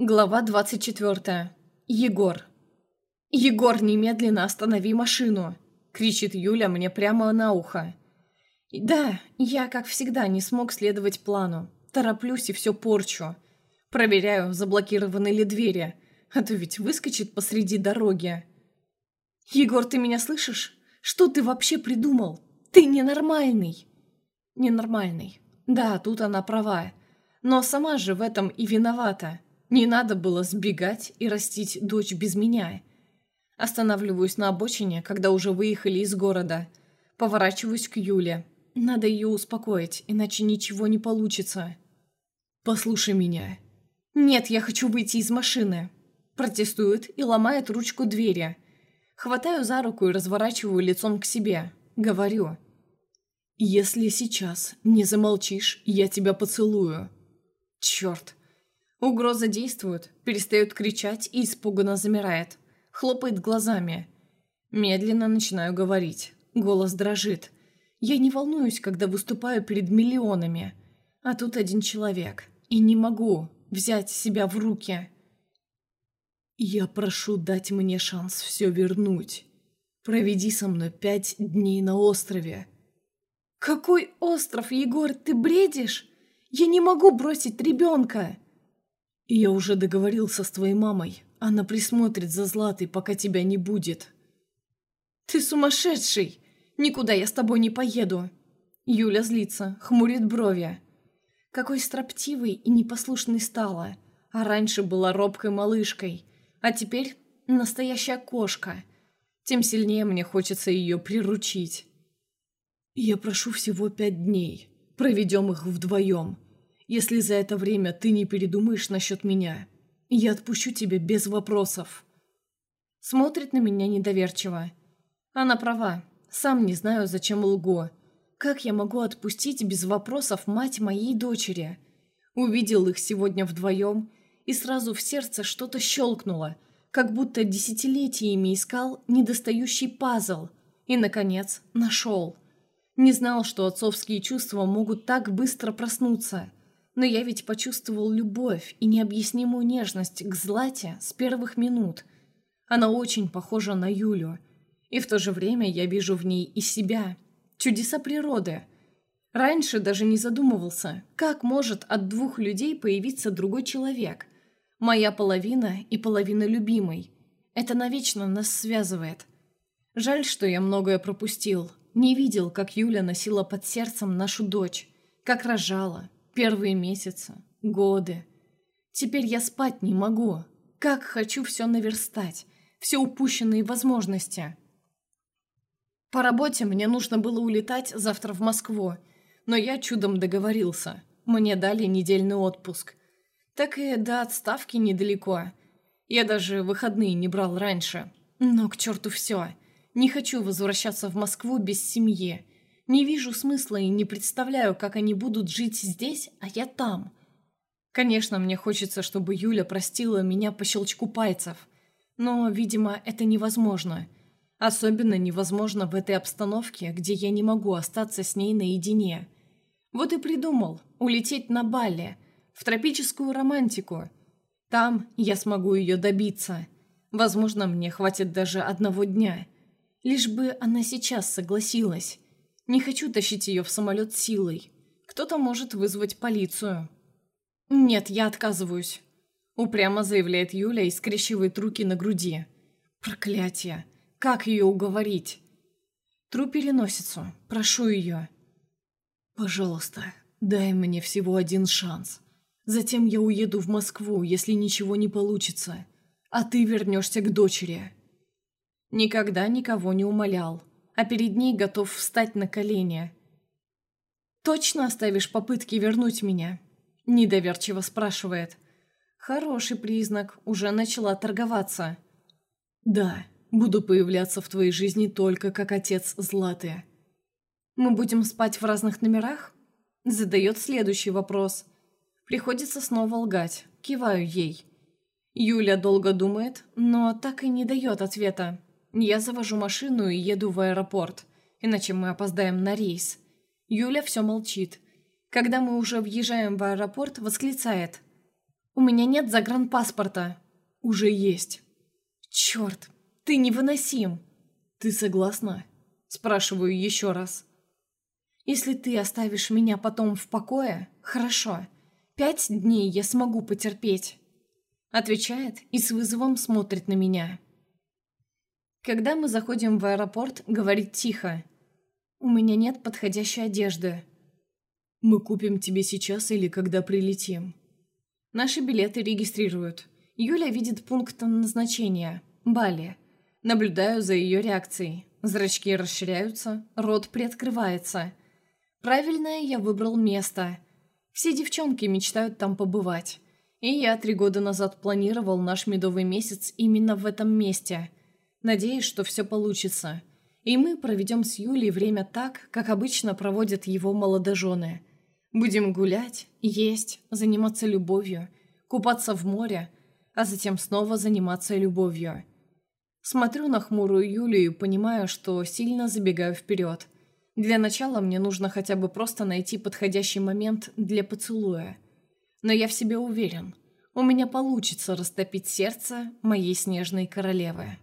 Глава 24. Егор. «Егор, немедленно останови машину!» — кричит Юля мне прямо на ухо. «Да, я, как всегда, не смог следовать плану. Тороплюсь и все порчу. Проверяю, заблокированы ли двери, а то ведь выскочит посреди дороги. Егор, ты меня слышишь? Что ты вообще придумал? Ты ненормальный!» «Ненормальный. Да, тут она права. Но сама же в этом и виновата». Не надо было сбегать и растить дочь без меня. Останавливаюсь на обочине, когда уже выехали из города. Поворачиваюсь к Юле. Надо ее успокоить, иначе ничего не получится. «Послушай меня». «Нет, я хочу выйти из машины». Протестует и ломает ручку двери. Хватаю за руку и разворачиваю лицом к себе. Говорю. «Если сейчас не замолчишь, я тебя поцелую». Черт. Угроза действует, перестает кричать и испуганно замирает. Хлопает глазами. Медленно начинаю говорить. Голос дрожит. Я не волнуюсь, когда выступаю перед миллионами. А тут один человек. И не могу взять себя в руки. Я прошу дать мне шанс все вернуть. Проведи со мной пять дней на острове. Какой остров, Егор, ты бредишь? Я не могу бросить ребенка. «Я уже договорился с твоей мамой. Она присмотрит за Златой, пока тебя не будет». «Ты сумасшедший! Никуда я с тобой не поеду!» Юля злится, хмурит брови. Какой строптивой и непослушной стала. А раньше была робкой малышкой. А теперь настоящая кошка. Тем сильнее мне хочется ее приручить. «Я прошу всего пять дней. Проведем их вдвоем. Если за это время ты не передумаешь насчет меня, я отпущу тебя без вопросов». Смотрит на меня недоверчиво. Она права. Сам не знаю, зачем лгу. Как я могу отпустить без вопросов мать моей дочери? Увидел их сегодня вдвоем, и сразу в сердце что-то щелкнуло, как будто десятилетиями искал недостающий пазл. И, наконец, нашел. Не знал, что отцовские чувства могут так быстро проснуться. Но я ведь почувствовал любовь и необъяснимую нежность к Злате с первых минут. Она очень похожа на Юлю. И в то же время я вижу в ней и себя. Чудеса природы. Раньше даже не задумывался, как может от двух людей появиться другой человек. Моя половина и половина любимой. Это навечно нас связывает. Жаль, что я многое пропустил. Не видел, как Юля носила под сердцем нашу дочь, как рожала, Первые месяцы, годы. Теперь я спать не могу. Как хочу все наверстать, все упущенные возможности. По работе мне нужно было улетать завтра в Москву, но я чудом договорился. Мне дали недельный отпуск. Так и до отставки недалеко. Я даже выходные не брал раньше. Но к черту все. Не хочу возвращаться в Москву без семьи. Не вижу смысла и не представляю, как они будут жить здесь, а я там. Конечно, мне хочется, чтобы Юля простила меня по щелчку пальцев. Но, видимо, это невозможно. Особенно невозможно в этой обстановке, где я не могу остаться с ней наедине. Вот и придумал улететь на Бали, в тропическую романтику. Там я смогу ее добиться. Возможно, мне хватит даже одного дня. Лишь бы она сейчас согласилась. Не хочу тащить ее в самолет силой. Кто-то может вызвать полицию. «Нет, я отказываюсь», — упрямо заявляет Юля и скрещивает руки на груди. «Проклятие! Как ее уговорить?» Тру переносицу. Прошу ее. «Пожалуйста, дай мне всего один шанс. Затем я уеду в Москву, если ничего не получится. А ты вернешься к дочери». Никогда никого не умолял а перед ней готов встать на колени. «Точно оставишь попытки вернуть меня?» – недоверчиво спрашивает. «Хороший признак, уже начала торговаться». «Да, буду появляться в твоей жизни только как отец Златы». «Мы будем спать в разных номерах?» Задает следующий вопрос. Приходится снова лгать. Киваю ей. Юля долго думает, но так и не дает ответа. Я завожу машину и еду в аэропорт, иначе мы опоздаем на рейс. Юля все молчит. Когда мы уже въезжаем в аэропорт, восклицает. У меня нет загранпаспорта. Уже есть. Черт, ты невыносим. Ты согласна? Спрашиваю еще раз. Если ты оставишь меня потом в покое, хорошо. Пять дней я смогу потерпеть. Отвечает и с вызовом смотрит на меня. Когда мы заходим в аэропорт, говорит тихо. У меня нет подходящей одежды. Мы купим тебе сейчас или когда прилетим. Наши билеты регистрируют. Юля видит пункт назначения – Бали. Наблюдаю за ее реакцией. Зрачки расширяются, рот приоткрывается. Правильное я выбрал место. Все девчонки мечтают там побывать. И я три года назад планировал наш медовый месяц именно в этом месте. Надеюсь, что все получится. И мы проведем с Юлей время так, как обычно проводят его молодожены – Будем гулять, есть, заниматься любовью, купаться в море, а затем снова заниматься любовью. Смотрю на хмурую Юлию и понимаю, что сильно забегаю вперед. Для начала мне нужно хотя бы просто найти подходящий момент для поцелуя. Но я в себе уверен. У меня получится растопить сердце моей снежной королевы.